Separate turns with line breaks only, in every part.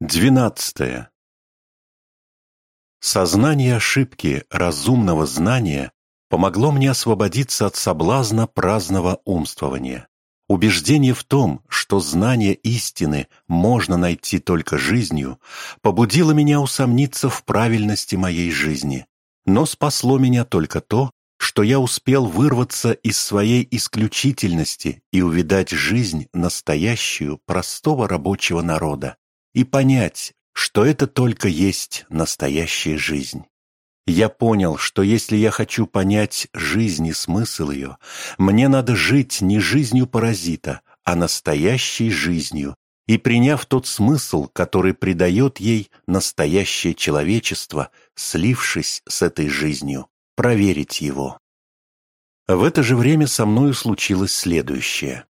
Двенадцатое. Сознание ошибки разумного знания помогло мне освободиться от соблазна праздного умствования. Убеждение в том, что знание истины можно найти только жизнью, побудило меня усомниться в правильности моей жизни. Но спасло меня только то, что я успел вырваться из своей исключительности и увидать жизнь настоящую простого рабочего народа и понять, что это только есть настоящая жизнь. Я понял, что если я хочу понять жизнь и смысл ее, мне надо жить не жизнью паразита, а настоящей жизнью, и приняв тот смысл, который придает ей настоящее человечество, слившись с этой жизнью, проверить его. В это же время со мною случилось следующее.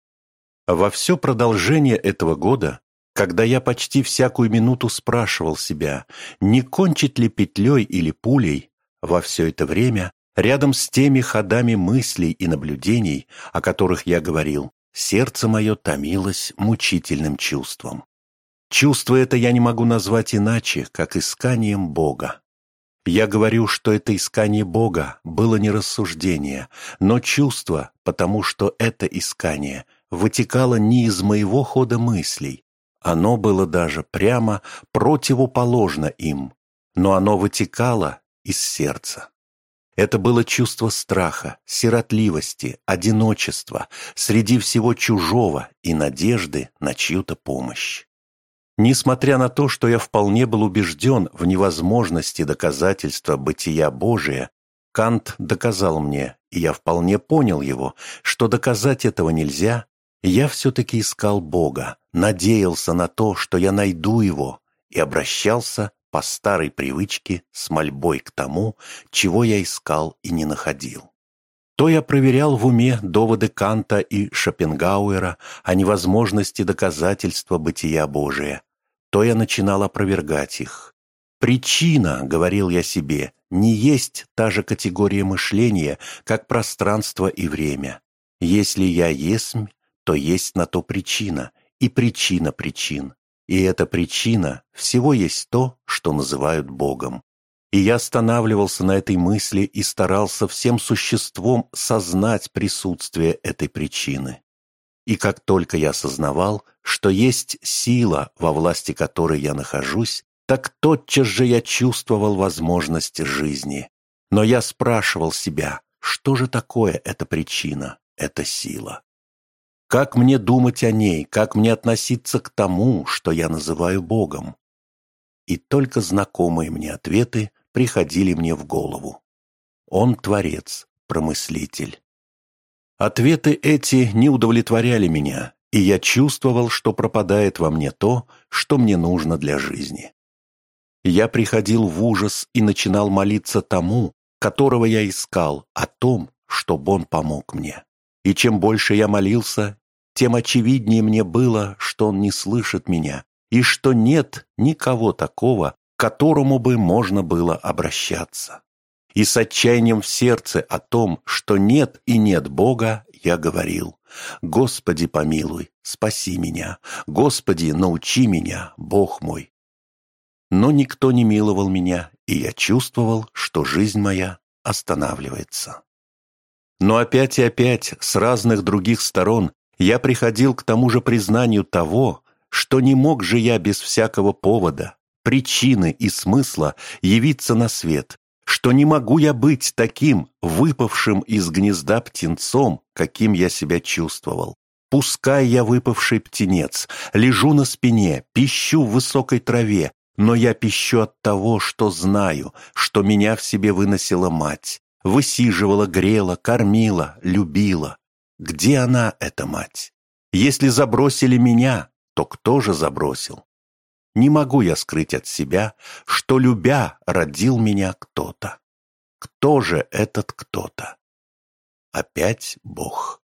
Во все продолжение этого года когда я почти всякую минуту спрашивал себя, не кончить ли петлей или пулей, во все это время, рядом с теми ходами мыслей и наблюдений, о которых я говорил, сердце мое томилось мучительным чувством. Чувство это я не могу назвать иначе, как исканием Бога. Я говорю, что это искание Бога было не рассуждение, но чувство, потому что это искание вытекало не из моего хода мыслей, оно было даже прямо противоположно им, но оно вытекало из сердца. Это было чувство страха, сиротливости, одиночества среди всего чужого и надежды на чью-то помощь. Несмотря на то, что я вполне был убежден в невозможности доказательства бытия Божия, Кант доказал мне, и я вполне понял его, что доказать этого нельзя, я все-таки искал Бога, надеялся на то, что я найду Его, и обращался по старой привычке с мольбой к тому, чего я искал и не находил. То я проверял в уме доводы Канта и Шопенгауэра о невозможности доказательства бытия Божия, то я начинал опровергать их. «Причина», — говорил я себе, — «не есть та же категория мышления, как пространство и время. Если я есмь, то есть на то причина, и причина причин. И эта причина всего есть то, что называют Богом. И я останавливался на этой мысли и старался всем существом сознать присутствие этой причины. И как только я осознавал, что есть сила, во власти которой я нахожусь, так тотчас же я чувствовал возможность жизни. Но я спрашивал себя, что же такое эта причина, эта сила? Как мне думать о ней, как мне относиться к тому, что я называю Богом? И только знакомые мне ответы приходили мне в голову. Он творец, промыслитель. Ответы эти не удовлетворяли меня, и я чувствовал, что пропадает во мне то, что мне нужно для жизни. Я приходил в ужас и начинал молиться тому, которого я искал, о том, чтобы он помог мне. И чем больше я молился, тем очевиднее мне было, что он не слышит меня, и что нет никого такого, к которому бы можно было обращаться. И с отчаянием в сердце о том, что нет и нет Бога, я говорил, «Господи, помилуй, спаси меня, Господи, научи меня, Бог мой». Но никто не миловал меня, и я чувствовал, что жизнь моя останавливается. Но опять и опять, с разных других сторон, я приходил к тому же признанию того, что не мог же я без всякого повода, причины и смысла явиться на свет, что не могу я быть таким, выпавшим из гнезда птенцом, каким я себя чувствовал. Пускай я выпавший птенец, лежу на спине, пищу в высокой траве, но я пищу от того, что знаю, что меня в себе выносила мать, высиживала, грела, кормила, любила. Где она, эта мать? Если забросили меня, то кто же забросил? Не могу я скрыть от себя, что, любя, родил меня кто-то. Кто же этот кто-то? Опять Бог.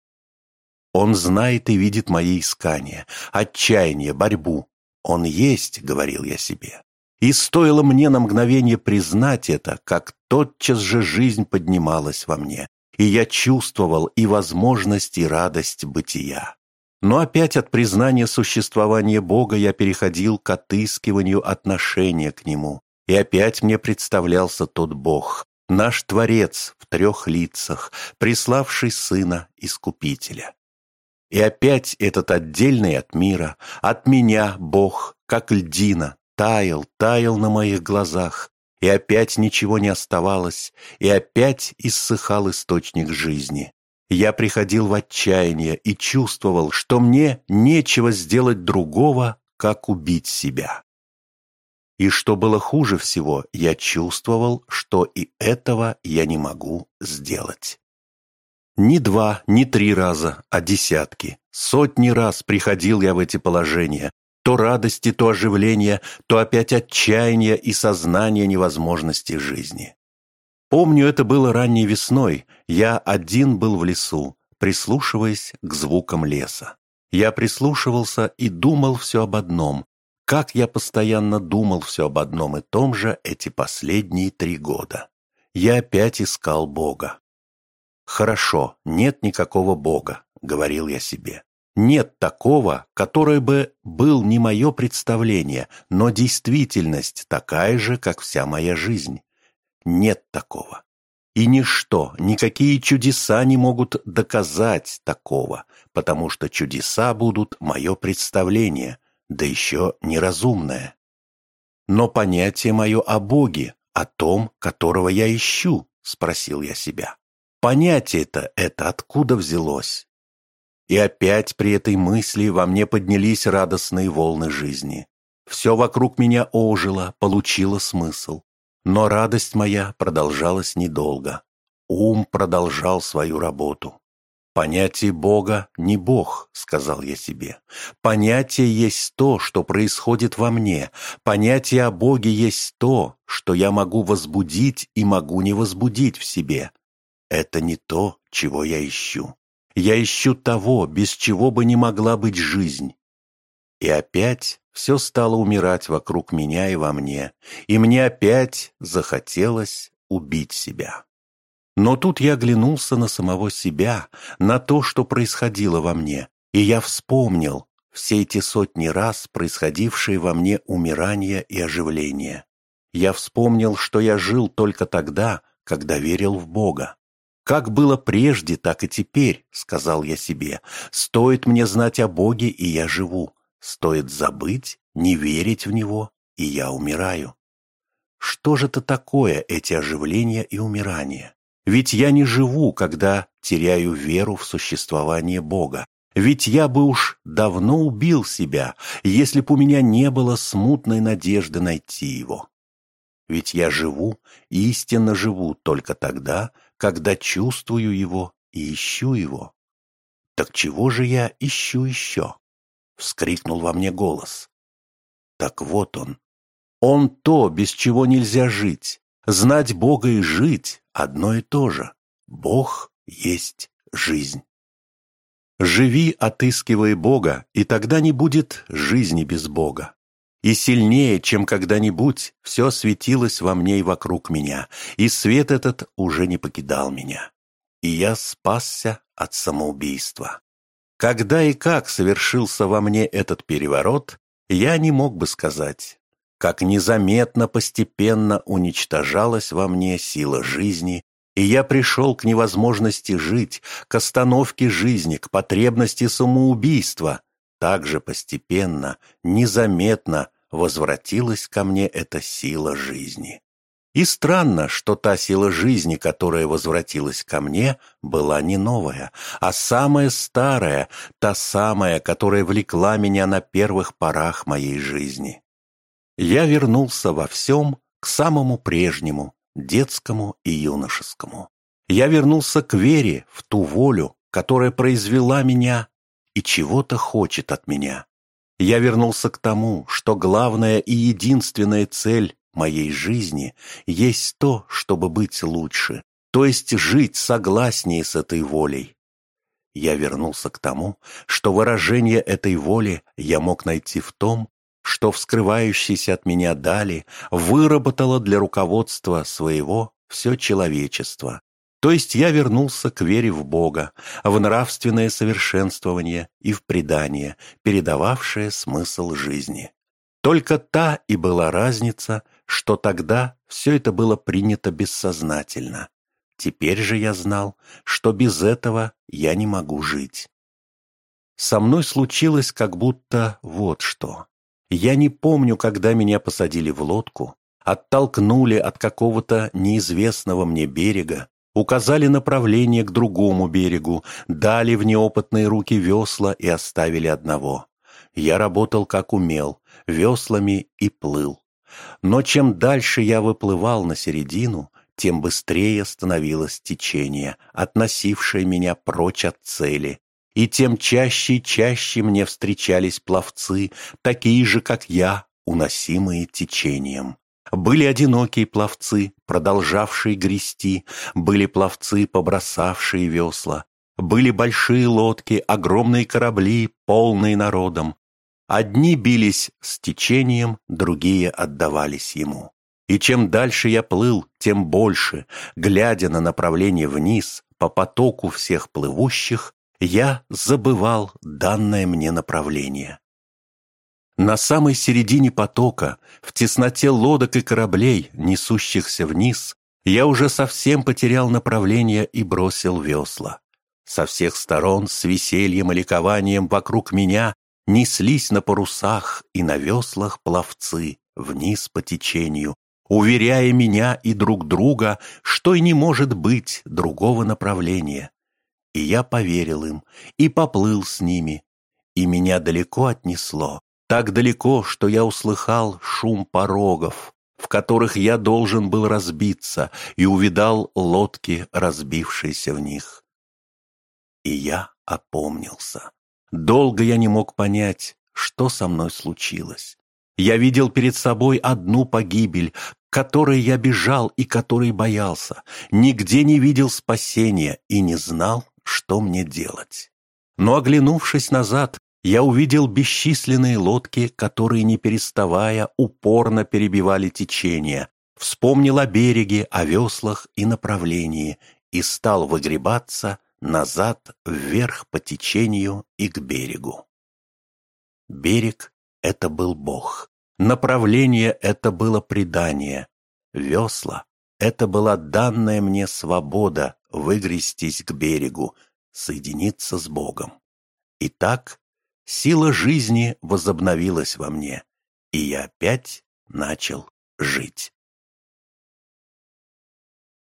Он знает и видит мои искания, отчаяние, борьбу. Он есть, говорил я себе. И стоило мне на мгновение признать это, как тотчас же жизнь поднималась во мне, и я чувствовал и возможность, и радость бытия. Но опять от признания существования Бога я переходил к отыскиванию отношения к Нему. И опять мне представлялся тот Бог, наш Творец в трех лицах, приславший Сына Искупителя. И опять этот отдельный от мира, от меня Бог, как льдина, таял, таял на моих глазах, и опять ничего не оставалось, и опять иссыхал источник жизни. Я приходил в отчаяние и чувствовал, что мне нечего сделать другого, как убить себя. И что было хуже всего, я чувствовал, что и этого я не могу сделать. Не два, не три раза, а десятки, сотни раз приходил я в эти положения, то радости, то оживления, то опять отчаяние и сознание невозможности жизни. Помню, это было ранней весной, я один был в лесу, прислушиваясь к звукам леса. Я прислушивался и думал все об одном, как я постоянно думал все об одном и том же эти последние три года. Я опять искал Бога. «Хорошо, нет никакого Бога», — говорил я себе. «Нет такого, который бы был не мое представление, но действительность такая же, как вся моя жизнь. Нет такого. И ничто, никакие чудеса не могут доказать такого, потому что чудеса будут мое представление, да еще неразумное. Но понятие мое о Боге, о том, которого я ищу, спросил я себя. Понятие-то это откуда взялось? И опять при этой мысли во мне поднялись радостные волны жизни. Все вокруг меня ожило, получило смысл. Но радость моя продолжалась недолго. Ум продолжал свою работу. «Понятие Бога не Бог», — сказал я себе. «Понятие есть то, что происходит во мне. Понятие о Боге есть то, что я могу возбудить и могу не возбудить в себе. Это не то, чего я ищу. Я ищу того, без чего бы не могла быть жизнь». И опять все стало умирать вокруг меня и во мне, и мне опять захотелось убить себя. Но тут я оглянулся на самого себя, на то, что происходило во мне, и я вспомнил все эти сотни раз происходившие во мне умирания и оживления. Я вспомнил, что я жил только тогда, когда верил в Бога. «Как было прежде, так и теперь», — сказал я себе. «Стоит мне знать о Боге, и я живу. Стоит забыть, не верить в Него, и я умираю». Что же это такое, эти оживления и умирания? Ведь я не живу, когда теряю веру в существование Бога. Ведь я бы уж давно убил себя, если б у меня не было смутной надежды найти его. Ведь я живу, истинно живу только тогда, когда чувствую его и ищу его. Так чего же я ищу еще? Вскрикнул во мне голос. Так вот он. Он то, без чего нельзя жить. Знать Бога и жить – одно и то же. Бог есть жизнь. Живи, отыскивая Бога, и тогда не будет жизни без Бога. И сильнее, чем когда-нибудь, все светилось во мне и вокруг меня, и свет этот уже не покидал меня. И я спасся от самоубийства. Когда и как совершился во мне этот переворот, я не мог бы сказать как незаметно постепенно уничтожалась во мне сила жизни, и я пришел к невозможности жить, к остановке жизни, к потребности самоубийства. Также постепенно, незаметно возвратилась ко мне эта сила жизни. И странно, что та сила жизни, которая возвратилась ко мне, была не новая, а самая старая, та самая, которая влекла меня на первых порах моей жизни я вернулся во всем к самому прежнему, детскому и юношескому. Я вернулся к вере в ту волю, которая произвела меня и чего-то хочет от меня. Я вернулся к тому, что главная и единственная цель моей жизни есть то, чтобы быть лучше, то есть жить согласнее с этой волей. Я вернулся к тому, что выражение этой воли я мог найти в том, что вскрывающейся от меня дали выработало для руководства своего все человечество. То есть я вернулся к вере в Бога, в нравственное совершенствование и в предание, передававшее смысл жизни. Только та и была разница, что тогда все это было принято бессознательно. Теперь же я знал, что без этого я не могу жить. Со мной случилось как будто вот что. Я не помню, когда меня посадили в лодку, оттолкнули от какого-то неизвестного мне берега, указали направление к другому берегу, дали в неопытные руки весла и оставили одного. Я работал как умел, веслами и плыл. Но чем дальше я выплывал на середину, тем быстрее становилось течение, относившее меня прочь от цели, и тем чаще и чаще мне встречались пловцы, такие же, как я, уносимые течением. Были одинокие пловцы, продолжавшие грести, были пловцы, побросавшие весла, были большие лодки, огромные корабли, полные народом, Одни бились с течением, другие отдавались ему. И чем дальше я плыл, тем больше, глядя на направление вниз, по потоку всех плывущих, я забывал данное мне направление. На самой середине потока, в тесноте лодок и кораблей, несущихся вниз, я уже совсем потерял направление и бросил весла. Со всех сторон с весельем и ликованием вокруг меня Неслись на парусах и на веслах пловцы вниз по течению, уверяя меня и друг друга, что и не может быть другого направления. И я поверил им и поплыл с ними, и меня далеко отнесло, так далеко, что я услыхал шум порогов, в которых я должен был разбиться, и увидал лодки, разбившиеся в них. И я опомнился. Долго я не мог понять, что со мной случилось. Я видел перед собой одну погибель, которой я бежал и которой боялся, нигде не видел спасения и не знал, что мне делать. Но оглянувшись назад, я увидел бесчисленные лодки, которые, не переставая, упорно перебивали течение, вспомнил о береге, о веслах и направлении и стал выгребаться назад, вверх по течению и к берегу. Берег — это был Бог, направление — это было предание, весла — это была данная мне свобода выгрестись к берегу, соединиться с Богом. И так сила жизни возобновилась во мне, и я опять начал жить.